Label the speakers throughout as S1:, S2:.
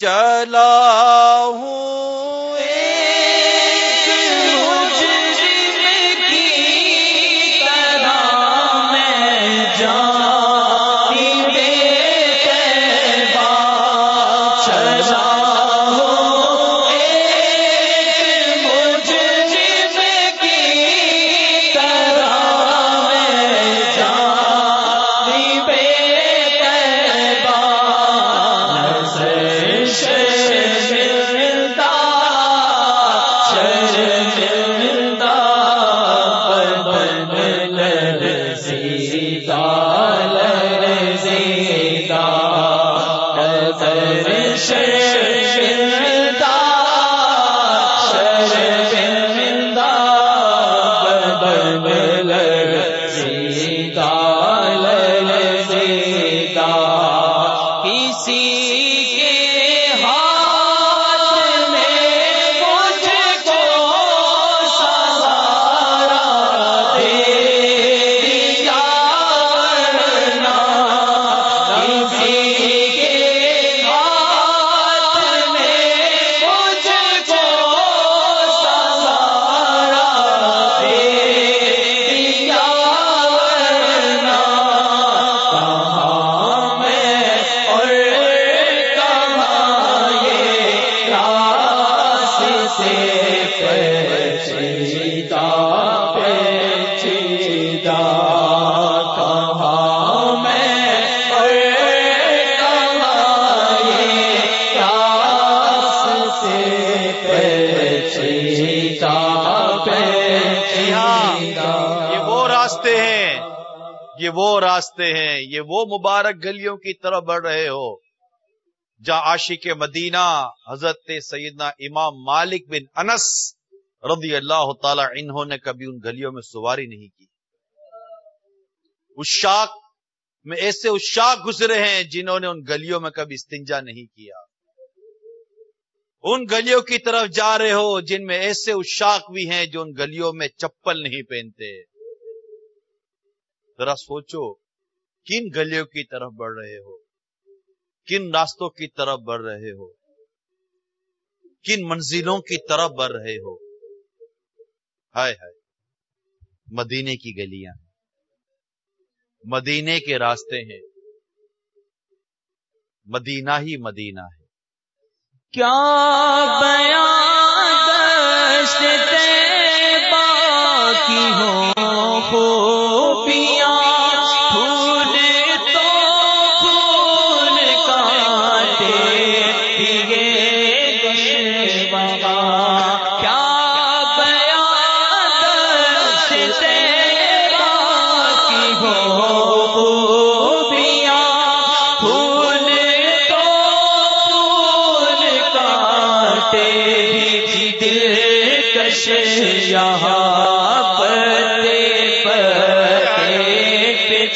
S1: چلا ہوں یہ وہ راستے ہیں، یہ وہ مبارک گلیوں کی طرف بڑھ رہے ہو۔ جہاں عاشق مدینہ حضرت سیدنا امام مالک بن انس رضی اللہ تعالی انہوں نے کبھی ان گلیوں میں سواری نہیں کی۔ اس شاخ میں ایسے اس شاخ گزرے ہیں جنہوں نے ان گلیوں میں کبھی استنجا نہیں کیا۔ ان گلیوں کی طرف جا رہے ہو جن میں ایسے اشاق بھی ہیں جو ان گلیوں میں چپل نہیں پہنتے۔ ذرا سوچو، کن گلیوں کی طرف بڑھ رہے ہو؟ کن راستوں کی طرف بڑھ رہے ہو؟ کن منزلوں کی طرف بڑھ رہے ہو؟ ہائے ہائے، مدینے کی گلیاں۔ مدینے کے راستے ہیں۔ مدینہ ہی مدینہ ہے۔
S2: کیا بیان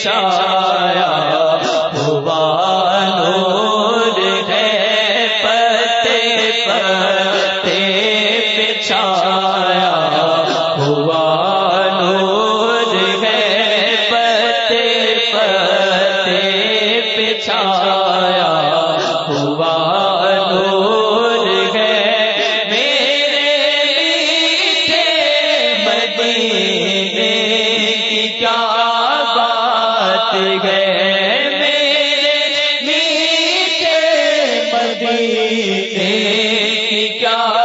S2: چھایا ہوا نور ہے پتے پتے پچھایا چھایا ہوا نور ہے پتے پتے پہ کیا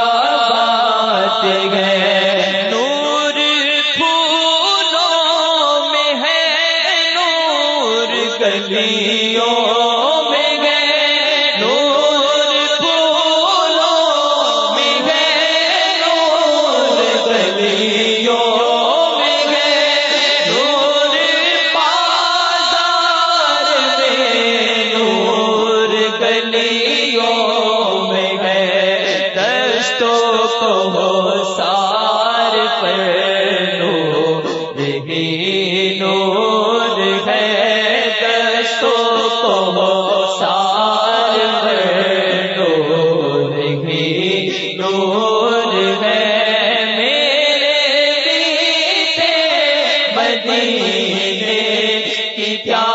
S2: تو سار ہے تو سار ہے میرے کی پیار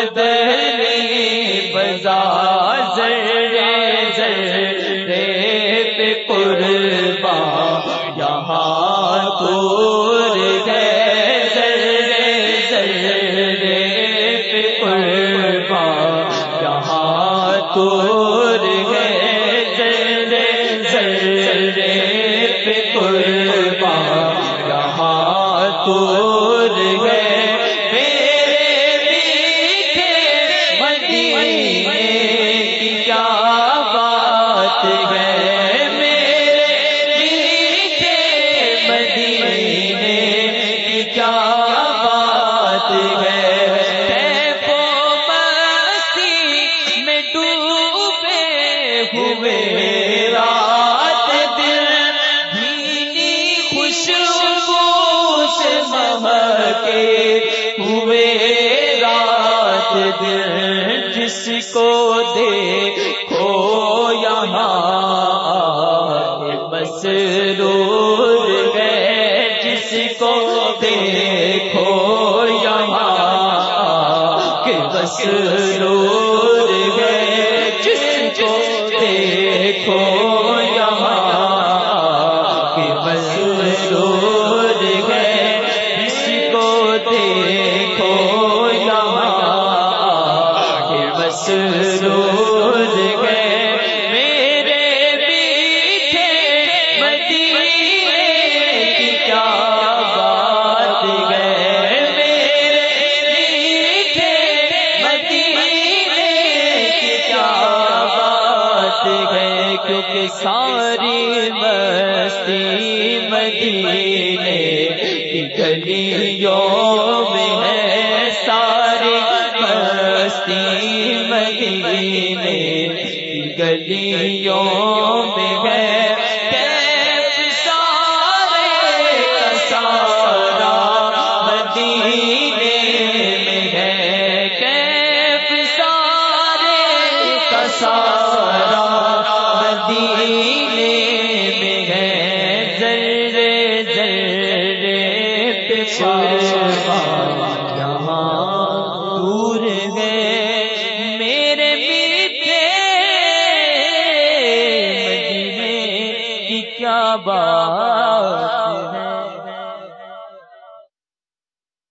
S2: بدلے بازار رے قربا یہاں تور گئے قربا یہاں تور گئے قربا یہاں تور گئے جس کو دیکھو بستی مدینے کی گلیوں میں ہے سارے بستی مدینے کی گلی شاہ